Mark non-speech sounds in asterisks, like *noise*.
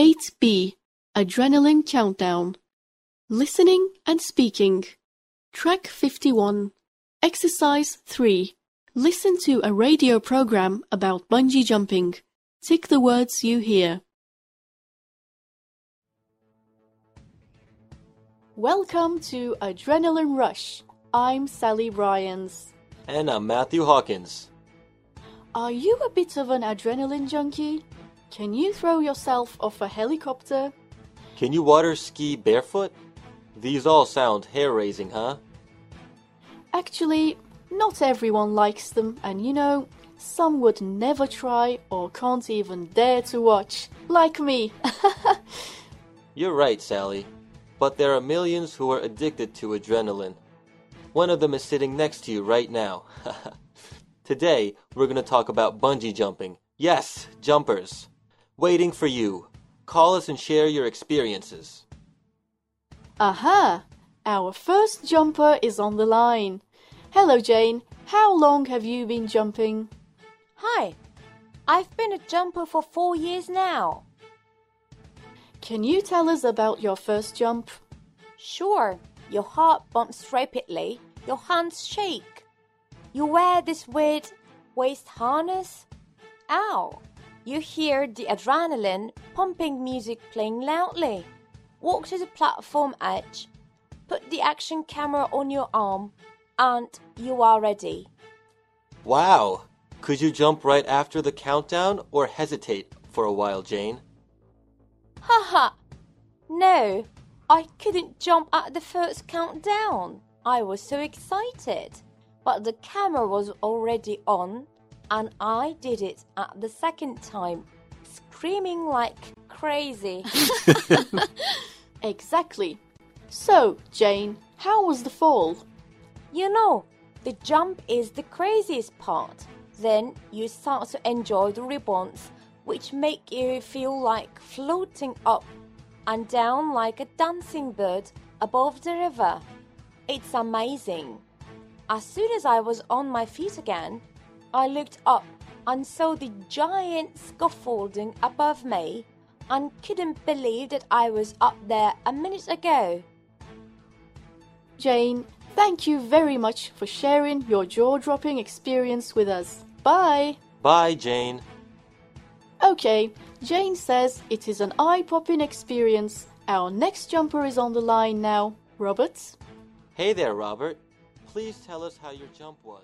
8B Adrenaline Countdown Listening and Speaking Track 51 Exercise 3 Listen to a radio program about bungee jumping. Tick the words you hear. Welcome to Adrenaline Rush. I'm Sally Bryans. And I'm Matthew Hawkins. Are you a bit of an adrenaline junkie? Can you throw yourself off a helicopter? Can you water ski barefoot? These all sound hair raising, huh? Actually, not everyone likes them, and you know, some would never try or can't even dare to watch, like me. *laughs* You're right, Sally. But there are millions who are addicted to adrenaline. One of them is sitting next to you right now. *laughs* Today, we're going to talk about bungee jumping. Yes, jumpers. Waiting for you. Call us and share your experiences. Aha! Our first jumper is on the line. Hello, Jane. How long have you been jumping? Hi. I've been a jumper for four years now. Can you tell us about your first jump? Sure. Your heart bumps rapidly. Your hands shake. You wear this weird waist harness. Ow! You hear the adrenaline pumping music playing loudly. Walk to the platform edge. Put the action camera on your arm, and you are ready. Wow! Could you jump right after the countdown or hesitate for a while, Jane? Haha! no, I couldn't jump at the first countdown. I was so excited. But the camera was already on, and I did it at the second time, screaming like crazy. *laughs* exactly. So, Jane, how was the fall? You know, the jump is the craziest part. Then you start to enjoy the ribbons, which make you feel like floating up and down like a dancing bird above the river. It's amazing. As soon as I was on my feet again, I looked up and saw the giant scaffolding above me and couldn't believe that I was up there a minute ago. Jane, thank you very much for sharing your jaw dropping experience with us. Bye. Bye, Jane. Okay, Jane says it is an eye popping experience. Our next jumper is on the line now. Robert? Hey there, Robert. Please tell us how your jump was.